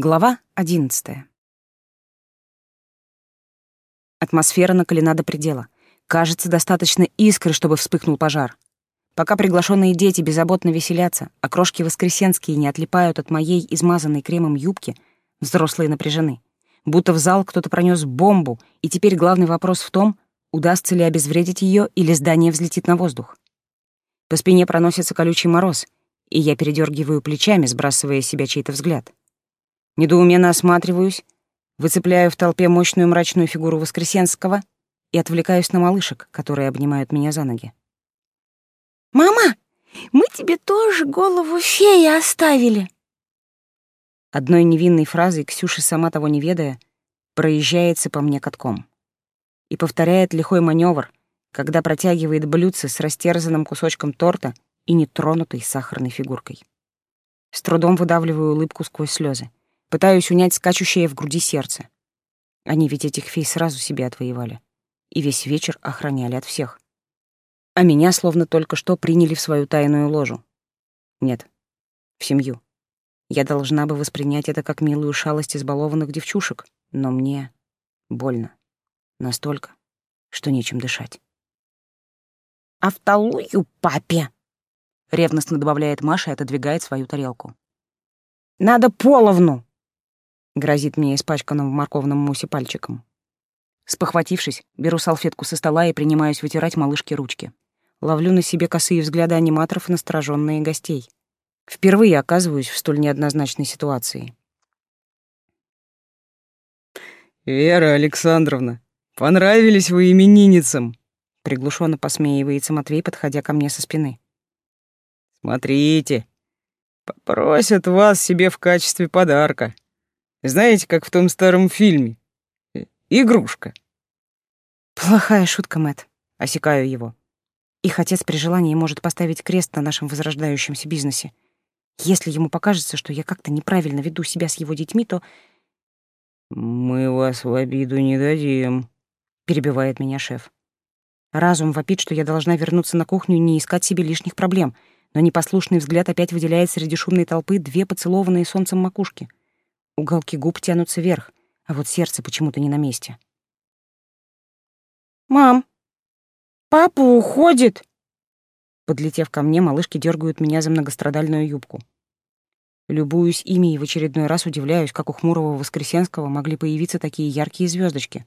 Глава одиннадцатая. Атмосфера накалена до предела. Кажется, достаточно искры, чтобы вспыхнул пожар. Пока приглашенные дети беззаботно веселятся, а крошки воскресенские не отлипают от моей измазанной кремом юбки, взрослые напряжены. Будто в зал кто-то пронес бомбу, и теперь главный вопрос в том, удастся ли обезвредить ее или здание взлетит на воздух. По спине проносится колючий мороз, и я передергиваю плечами, сбрасывая с себя чей-то взгляд. Недоуменно осматриваюсь, выцепляю в толпе мощную мрачную фигуру Воскресенского и отвлекаюсь на малышек, которые обнимают меня за ноги. «Мама, мы тебе тоже голову феи оставили!» Одной невинной фразой Ксюша, сама того не ведая, проезжается по мне катком и повторяет лихой маневр, когда протягивает блюдце с растерзанным кусочком торта и нетронутой сахарной фигуркой. С трудом выдавливаю улыбку сквозь слезы. Пытаюсь унять скачущее в груди сердце. Они ведь этих фей сразу себе отвоевали. И весь вечер охраняли от всех. А меня словно только что приняли в свою тайную ложу. Нет, в семью. Я должна бы воспринять это как милую шалость избалованных девчушек, но мне больно. Настолько, что нечем дышать. «Автолую папе!» — ревностно добавляет Маша и отодвигает свою тарелку. «Надо половну!» Грозит мне испачканным в морковном мусе пальчиком. Спохватившись, беру салфетку со стола и принимаюсь вытирать малышке ручки. Ловлю на себе косые взгляды аниматоров и настороженные гостей. Впервые оказываюсь в столь неоднозначной ситуации. «Вера Александровна, понравились вы именинницам!» Приглушенно посмеивается Матвей, подходя ко мне со спины. «Смотрите, попросят вас себе в качестве подарка. Знаете, как в том старом фильме? Э, игрушка. Плохая шутка, Мэт. Осекаю его. Их отец при желании может поставить крест на нашем возрождающемся бизнесе. Если ему покажется, что я как-то неправильно веду себя с его детьми, то... «Мы вас в обиду не дадим», — перебивает меня шеф. Разум вопит, что я должна вернуться на кухню и не искать себе лишних проблем, но непослушный взгляд опять выделяет среди шумной толпы две поцелованные солнцем макушки — Уголки губ тянутся вверх, а вот сердце почему-то не на месте. «Мам, папа уходит!» Подлетев ко мне, малышки дергают меня за многострадальную юбку. Любуюсь ими и в очередной раз удивляюсь, как у хмурого Воскресенского могли появиться такие яркие звездочки.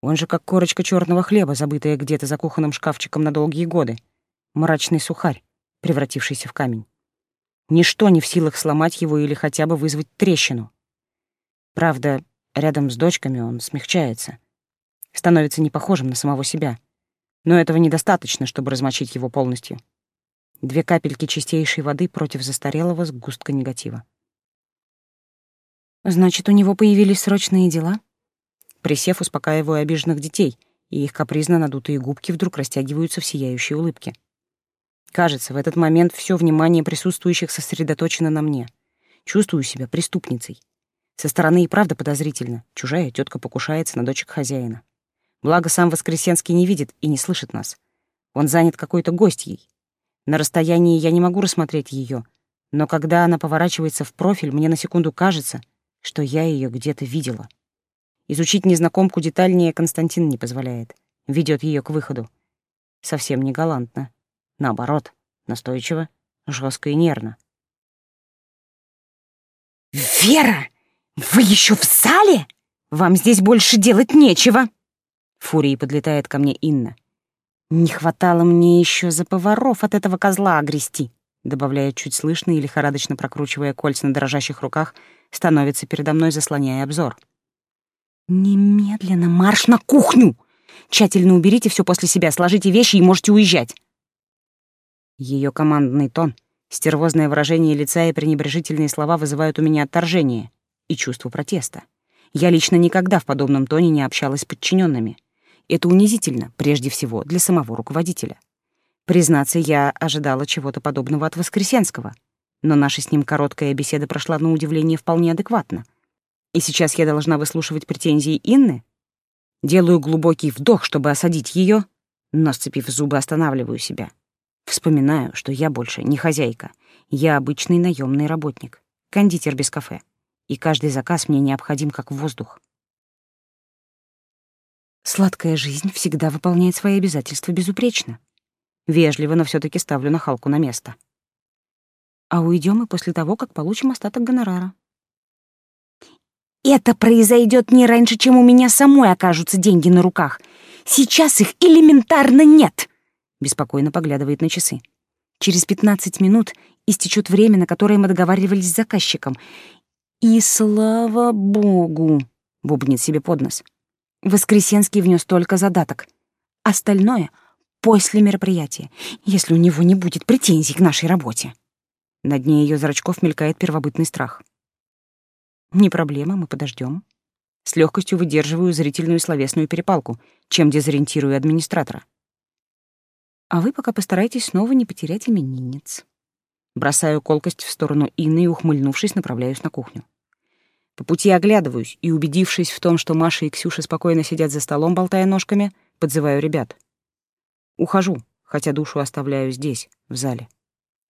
Он же как корочка черного хлеба, забытая где-то за кухонным шкафчиком на долгие годы. Мрачный сухарь, превратившийся в камень. Ничто не в силах сломать его или хотя бы вызвать трещину. Правда, рядом с дочками он смягчается, становится не похожим на самого себя. Но этого недостаточно, чтобы размочить его полностью. Две капельки чистейшей воды против застарелого сгустка негатива. «Значит, у него появились срочные дела?» Присев, успокаиваю обиженных детей, и их капризно надутые губки вдруг растягиваются в сияющей улыбке. Кажется, в этот момент все внимание присутствующих сосредоточено на мне. Чувствую себя преступницей. Со стороны и правда подозрительно. Чужая тетка покушается на дочек хозяина. Благо, сам Воскресенский не видит и не слышит нас. Он занят какой-то гостьей. На расстоянии я не могу рассмотреть ее, но когда она поворачивается в профиль, мне на секунду кажется, что я ее где-то видела. Изучить незнакомку детальнее Константин не позволяет. Ведет ее к выходу. Совсем не галантно. Наоборот, настойчиво, жестко и нервно. «Вера, вы еще в зале? Вам здесь больше делать нечего!» Фурией подлетает ко мне Инна. «Не хватало мне еще за поваров от этого козла огрести», добавляя чуть слышно и лихорадочно прокручивая кольца на дрожащих руках, становится передо мной, заслоняя обзор. «Немедленно марш на кухню! Тщательно уберите все после себя, сложите вещи и можете уезжать!» Ее командный тон, стервозное выражение лица и пренебрежительные слова вызывают у меня отторжение и чувство протеста. Я лично никогда в подобном тоне не общалась с подчиненными. Это унизительно, прежде всего, для самого руководителя. Признаться, я ожидала чего-то подобного от Воскресенского, но наша с ним короткая беседа прошла на удивление вполне адекватно. И сейчас я должна выслушивать претензии Инны? Делаю глубокий вдох, чтобы осадить ее, но, сцепив зубы, останавливаю себя. Вспоминаю, что я больше не хозяйка. Я обычный наемный работник, кондитер без кафе. и каждый заказ мне необходим как воздух. Сладкая жизнь всегда выполняет свои обязательства безупречно. Вежливо, но все таки ставлю нахалку на место. А уйдем мы после того, как получим остаток гонорара. Это произойдет не раньше, чем у меня самой окажутся деньги на руках. Сейчас их элементарно нет. Беспокойно поглядывает на часы. Через 15 минут истечет время, на которое мы договаривались с заказчиком. И слава богу, бубнит себе под нос. Воскресенский внес только задаток. Остальное — после мероприятия, если у него не будет претензий к нашей работе. На дне ее зрачков мелькает первобытный страх. Не проблема, мы подождем. С легкостью выдерживаю зрительную словесную перепалку, чем дезориентирую администратора. А вы пока постарайтесь снова не потерять именинниц. Бросаю колкость в сторону Инны и, ухмыльнувшись, направляюсь на кухню. По пути оглядываюсь и, убедившись в том, что Маша и Ксюша спокойно сидят за столом, болтая ножками, подзываю ребят. Ухожу, хотя душу оставляю здесь, в зале.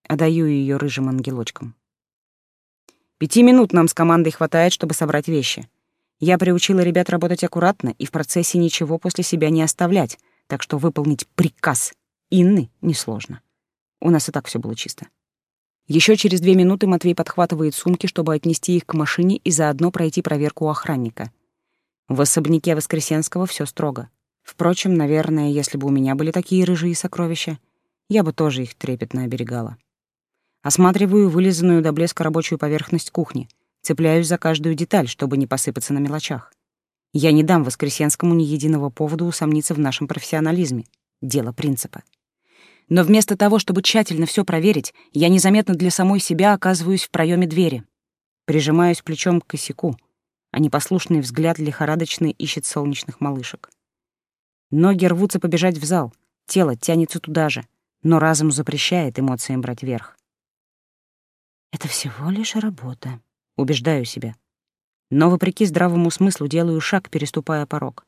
Отдаю ее рыжим ангелочкам. Пяти минут нам с командой хватает, чтобы собрать вещи. Я приучила ребят работать аккуратно и в процессе ничего после себя не оставлять, так что выполнить приказ Инны несложно. У нас и так все было чисто. Еще через две минуты Матвей подхватывает сумки, чтобы отнести их к машине и заодно пройти проверку у охранника. В особняке Воскресенского все строго. Впрочем, наверное, если бы у меня были такие рыжие сокровища, я бы тоже их трепетно оберегала. Осматриваю вылизанную до блеска рабочую поверхность кухни, цепляюсь за каждую деталь, чтобы не посыпаться на мелочах. Я не дам Воскресенскому ни единого повода усомниться в нашем профессионализме. Дело принципа. Но вместо того, чтобы тщательно все проверить, я незаметно для самой себя оказываюсь в проеме двери. Прижимаюсь плечом к косяку, а непослушный взгляд лихорадочно ищет солнечных малышек. Ноги рвутся побежать в зал, тело тянется туда же, но разум запрещает эмоциям брать верх. «Это всего лишь работа», — убеждаю себя. Но, вопреки здравому смыслу, делаю шаг, переступая порог.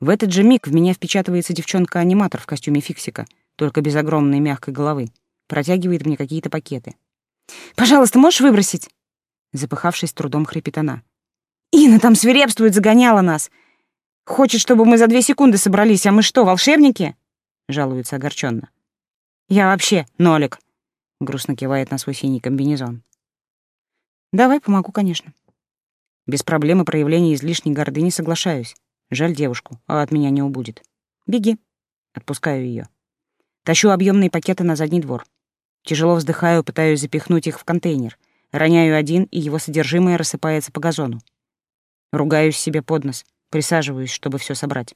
В этот же миг в меня впечатывается девчонка-аниматор в костюме фиксика — только без огромной мягкой головы. Протягивает мне какие-то пакеты. «Пожалуйста, можешь выбросить?» Запыхавшись, трудом хрипит она. «Инна там свирепствует, загоняла нас. Хочет, чтобы мы за две секунды собрались, а мы что, волшебники?» Жалуется огорченно. «Я вообще нолик», — грустно кивает на свой синий комбинезон. «Давай, помогу, конечно». Без проблемы проявления излишней гордыни соглашаюсь. Жаль девушку, а от меня не убудет. Беги. Отпускаю ее. Тащу объемные пакеты на задний двор. Тяжело вздыхаю, пытаюсь запихнуть их в контейнер. Роняю один, и его содержимое рассыпается по газону. Ругаюсь себе под нос, присаживаюсь, чтобы все собрать.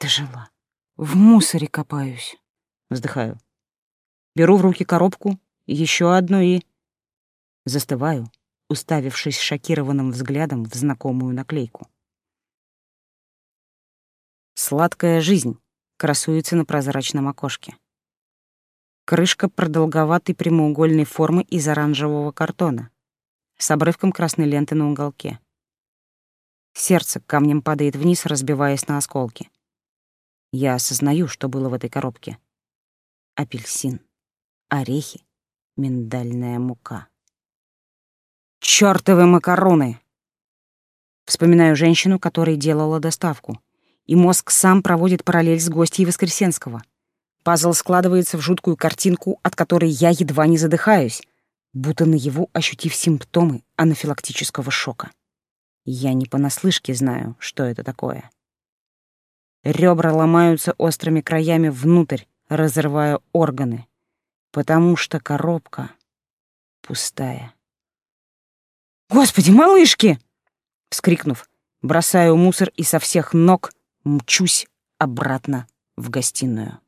Дожила. В мусоре копаюсь. Вздыхаю. Беру в руки коробку, еще одну и... Застываю, уставившись шокированным взглядом в знакомую наклейку. Сладкая жизнь красуется на прозрачном окошке. Крышка продолговатой прямоугольной формы из оранжевого картона с обрывком красной ленты на уголке. Сердце камнем падает вниз, разбиваясь на осколки. Я осознаю, что было в этой коробке. Апельсин, орехи, миндальная мука. Чёртовы макароны! Вспоминаю женщину, которая делала доставку и мозг сам проводит параллель с гостьей Воскресенского. Пазл складывается в жуткую картинку, от которой я едва не задыхаюсь, будто наяву ощутив симптомы анафилактического шока. Я не понаслышке знаю, что это такое. Ребра ломаются острыми краями внутрь, разрывая органы, потому что коробка пустая. «Господи, малышки!» Вскрикнув, бросаю мусор и со всех ног мчусь обратно в гостиную.